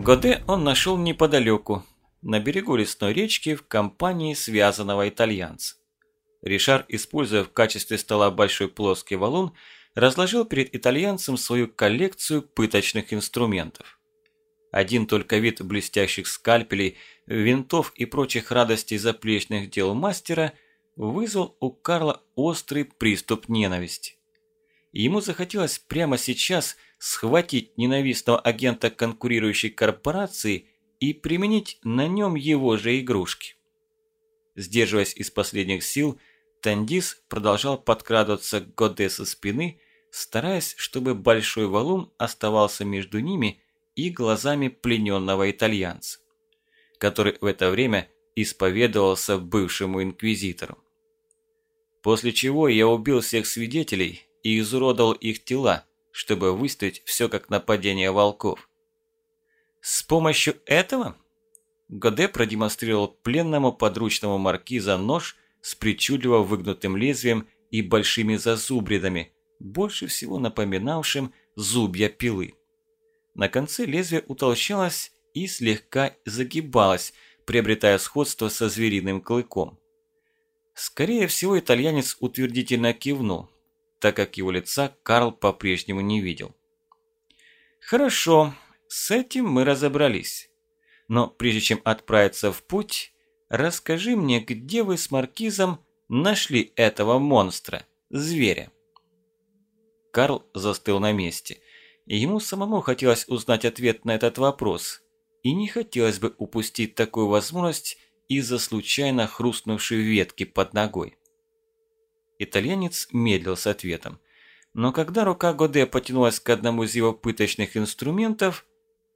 Годе он нашел неподалеку, на берегу лесной речки в компании связанного итальянца. Ришар, используя в качестве стола большой плоский валун, разложил перед итальянцем свою коллекцию пыточных инструментов. Один только вид блестящих скальпелей, винтов и прочих радостей заплечных дел мастера вызвал у Карла острый приступ ненависти. Ему захотелось прямо сейчас схватить ненавистного агента конкурирующей корпорации и применить на нем его же игрушки. Сдерживаясь из последних сил, Тандис продолжал подкрадываться к Годе со спины, стараясь, чтобы большой валун оставался между ними и глазами плененного итальянца, который в это время исповедовался бывшему инквизитору. После чего я убил всех свидетелей и изуродовал их тела, чтобы выставить все как нападение волков. С помощью этого Годе продемонстрировал пленному подручному маркиза нож с причудливо выгнутым лезвием и большими зазубридами, больше всего напоминавшим зубья пилы. На конце лезвие утолщалось и слегка загибалось, приобретая сходство со звериным клыком. Скорее всего, итальянец утвердительно кивнул, так как его лица Карл по-прежнему не видел. «Хорошо, с этим мы разобрались. Но прежде чем отправиться в путь, расскажи мне, где вы с Маркизом нашли этого монстра, зверя?» Карл застыл на месте. Ему самому хотелось узнать ответ на этот вопрос, и не хотелось бы упустить такую возможность из-за случайно хрустнувшей ветки под ногой. Итальянец медлил с ответом. Но когда рука Годе потянулась к одному из его пыточных инструментов,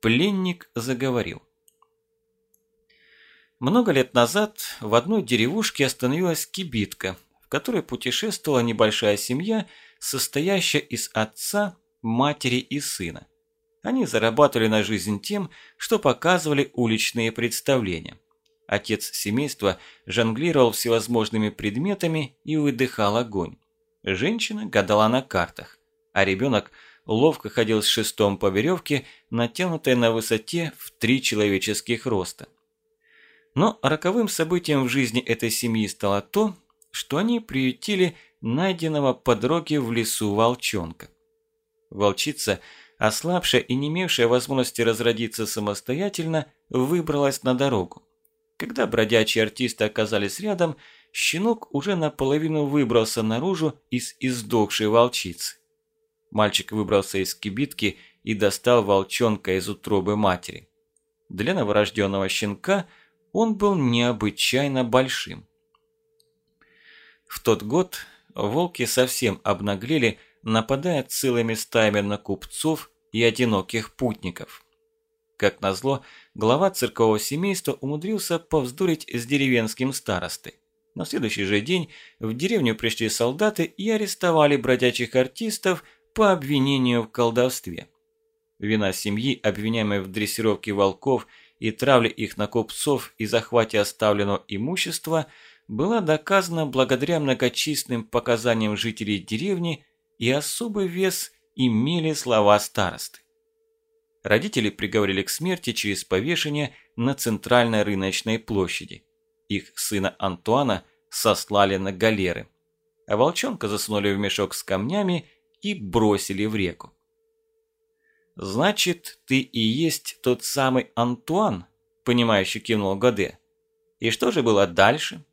пленник заговорил. Много лет назад в одной деревушке остановилась кибитка, в которой путешествовала небольшая семья, состоящая из отца, матери и сына. Они зарабатывали на жизнь тем, что показывали уличные представления. Отец семейства жонглировал всевозможными предметами и выдыхал огонь. Женщина гадала на картах, а ребенок ловко ходил с шестом по веревке, натянутой на высоте в три человеческих роста. Но роковым событием в жизни этой семьи стало то, что они приютили найденного по дороге в лесу волчонка. Волчица, ослабшая и не имевшая возможности разродиться самостоятельно, выбралась на дорогу. Когда бродячие артисты оказались рядом, щенок уже наполовину выбрался наружу из издохшей волчицы. Мальчик выбрался из кибитки и достал волчонка из утробы матери. Для новорожденного щенка он был необычайно большим. В тот год волки совсем обнаглели, нападая целыми стаями на купцов и одиноких путников. Как назло, глава циркового семейства умудрился повздорить с деревенским старостой. На следующий же день в деревню пришли солдаты и арестовали бродячих артистов по обвинению в колдовстве. Вина семьи, обвиняемой в дрессировке волков и травле их на купцов и захвате оставленного имущества, была доказана благодаря многочисленным показаниям жителей деревни и особый вес имели слова старосты. Родители приговорили к смерти через повешение на центральной рыночной площади. Их сына Антуана сослали на галеры. А волчонка засунули в мешок с камнями и бросили в реку. «Значит, ты и есть тот самый Антуан?» – понимающе кивнул Годе. «И что же было дальше?»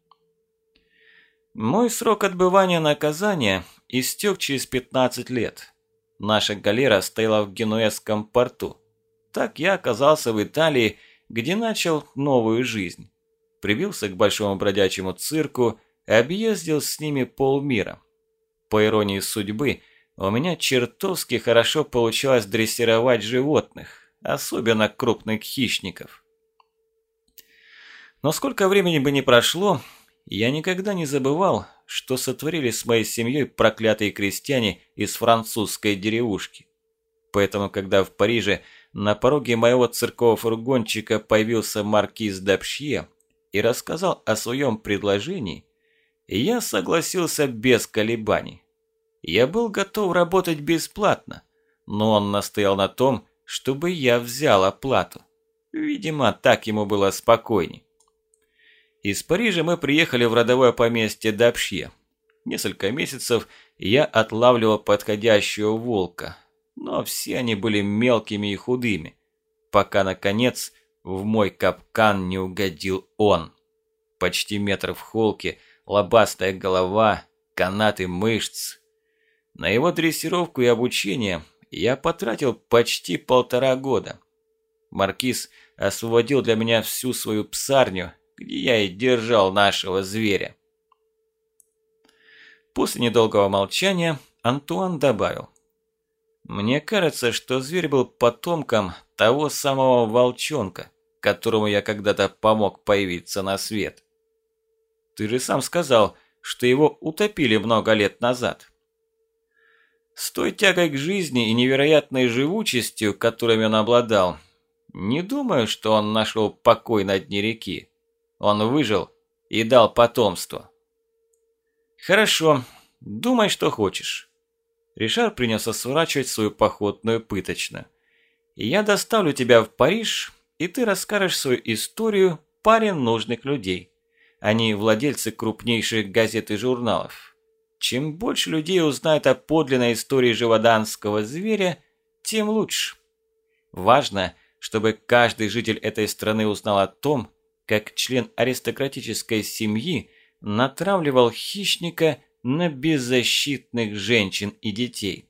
«Мой срок отбывания наказания истек через 15 лет. Наша галера стояла в Генуэзском порту. Так я оказался в Италии, где начал новую жизнь. Прибился к большому бродячему цирку, объездил с ними полмира. По иронии судьбы, у меня чертовски хорошо получалось дрессировать животных, особенно крупных хищников. Но сколько времени бы ни прошло, я никогда не забывал, что сотворили с моей семьей проклятые крестьяне из французской деревушки. Поэтому, когда в Париже на пороге моего циркового фургончика появился маркиз Дапшье и рассказал о своем предложении, я согласился без колебаний. Я был готов работать бесплатно, но он настоял на том, чтобы я взял оплату. Видимо, так ему было спокойней. Из Парижа мы приехали в родовое поместье Дапшье. Несколько месяцев я отлавливал подходящего волка, но все они были мелкими и худыми, пока, наконец, в мой капкан не угодил он. Почти метр в холке, лобастая голова, канаты мышц. На его дрессировку и обучение я потратил почти полтора года. Маркиз освободил для меня всю свою псарню, где я и держал нашего зверя. После недолгого молчания Антуан добавил. «Мне кажется, что зверь был потомком того самого волчонка, которому я когда-то помог появиться на свет. Ты же сам сказал, что его утопили много лет назад». С той тягой к жизни и невероятной живучестью, которыми он обладал, не думаю, что он нашел покой на дне реки. Он выжил и дал потомство. Хорошо, думай, что хочешь. Ришар принялся сворачивать свою походную пыточную. Я доставлю тебя в Париж, и ты расскажешь свою историю паре нужных людей. Они владельцы крупнейших газет и журналов. Чем больше людей узнает о подлинной истории живоданского зверя, тем лучше. Важно, чтобы каждый житель этой страны узнал о том, как член аристократической семьи натравливал хищника на беззащитных женщин и детей.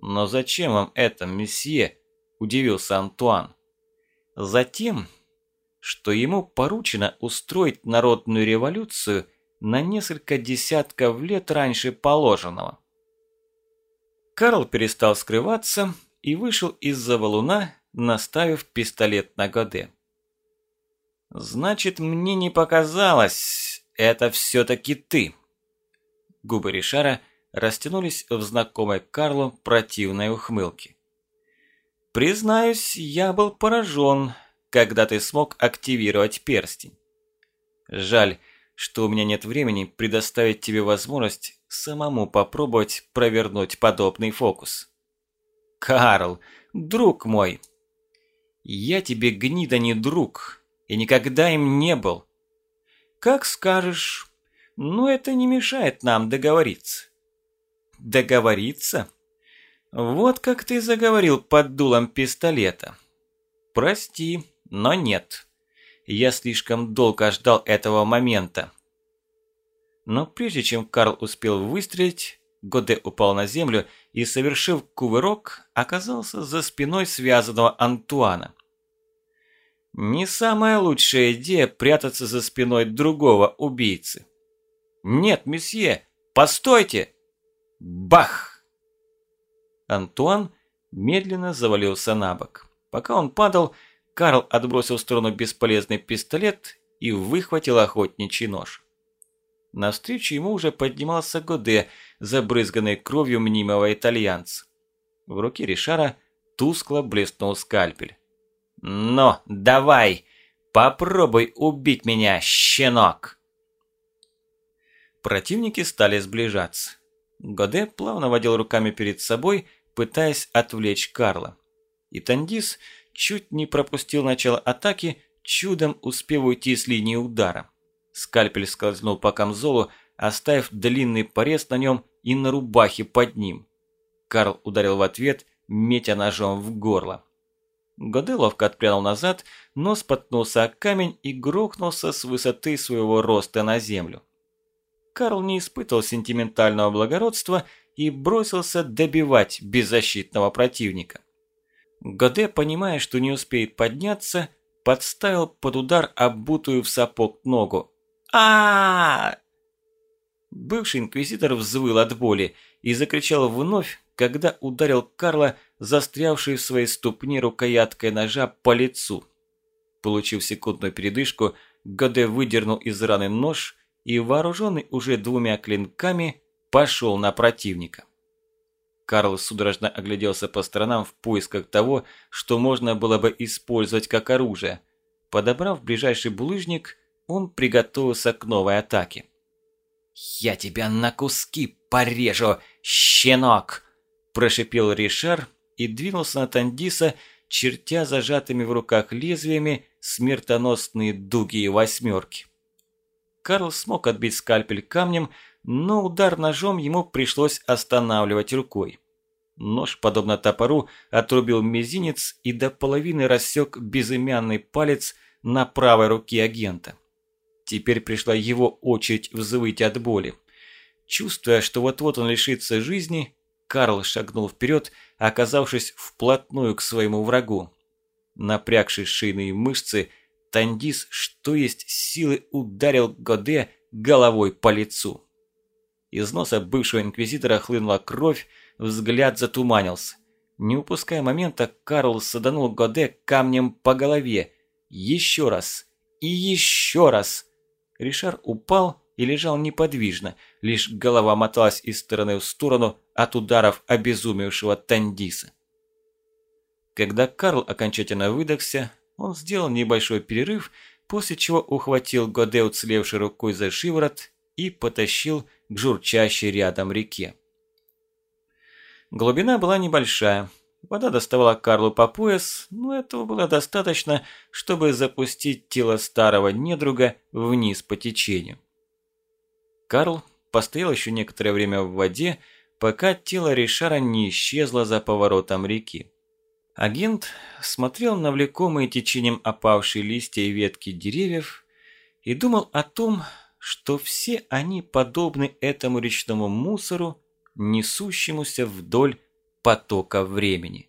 «Но зачем вам это, месье?» – удивился Антуан. «Затем, что ему поручено устроить народную революцию на несколько десятков лет раньше положенного». Карл перестал скрываться и вышел из-за валуна, наставив пистолет на Годе. «Значит, мне не показалось, это все-таки ты!» Губы Ришара растянулись в знакомой Карлу противной ухмылке. «Признаюсь, я был поражен, когда ты смог активировать перстень. Жаль, что у меня нет времени предоставить тебе возможность самому попробовать провернуть подобный фокус. Карл, друг мой, я тебе гнида не друг и никогда им не был. Как скажешь, но это не мешает нам договориться. Договориться? Вот как ты заговорил под дулом пистолета. Прости, но нет. Я слишком долго ждал этого момента. Но прежде чем Карл успел выстрелить, Годе упал на землю и, совершив кувырок, оказался за спиной связанного Антуана. Не самая лучшая идея прятаться за спиной другого убийцы. «Нет, месье, постойте!» Бах! Антуан медленно завалился на бок. Пока он падал, Карл отбросил в сторону бесполезный пистолет и выхватил охотничий нож. Навстречу ему уже поднимался Годе, забрызганный кровью мнимого итальянца. В руке Ришара тускло блеснул скальпель. «Но, давай, попробуй убить меня, щенок!» Противники стали сближаться. Годе плавно водил руками перед собой, пытаясь отвлечь Карла. И Тандис чуть не пропустил начало атаки, чудом успев уйти с линии удара. Скальпель скользнул по камзолу, оставив длинный порез на нем и на рубахе под ним. Карл ударил в ответ, метя ножом в горло. Годе ловко отпрянул назад, но споткнулся о камень и грохнулся с высоты своего роста на землю. Карл не испытывал сентиментального благородства и бросился добивать беззащитного противника. Годе, понимая, что не успеет подняться, подставил под удар обутую в сапог ногу. а, Бывший инквизитор взвыл от боли и закричал вновь, когда ударил Карла, застрявший в своей ступне рукояткой ножа по лицу. Получив секундную передышку, Годе выдернул из раны нож и, вооруженный уже двумя клинками, пошел на противника. Карл судорожно огляделся по сторонам в поисках того, что можно было бы использовать как оружие. Подобрав ближайший булыжник, он приготовился к новой атаке. «Я тебя на куски порежу, щенок!» – прошипел Ришар и двинулся на Тандиса, чертя зажатыми в руках лезвиями смертоносные дуги и восьмерки. Карл смог отбить скальпель камнем, но удар ножом ему пришлось останавливать рукой. Нож, подобно топору, отрубил мизинец и до половины рассек безымянный палец на правой руке агента. Теперь пришла его очередь взвыть от боли. Чувствуя, что вот-вот он лишится жизни, Карл шагнул вперед, оказавшись вплотную к своему врагу. Напрягший шейные мышцы, Тандис, что есть силы, ударил Годе головой по лицу. Из носа бывшего инквизитора хлынула кровь, взгляд затуманился. Не упуская момента, Карл саданул Годе камнем по голове. Еще раз. И еще раз. Ришар упал и лежал неподвижно, лишь голова моталась из стороны в сторону от ударов обезумевшего Тандиса. Когда Карл окончательно выдохся, он сделал небольшой перерыв, после чего ухватил Годе уцелевшей рукой за шиворот и потащил к журчащей рядом реке. Глубина была небольшая. Вода доставала Карлу по пояс, но этого было достаточно, чтобы запустить тело старого недруга вниз по течению. Карл постоял еще некоторое время в воде, пока тело Ришара не исчезло за поворотом реки. Агент смотрел на влекомые течением опавшие листья и ветки деревьев и думал о том, что все они подобны этому речному мусору, несущемуся вдоль потока времени.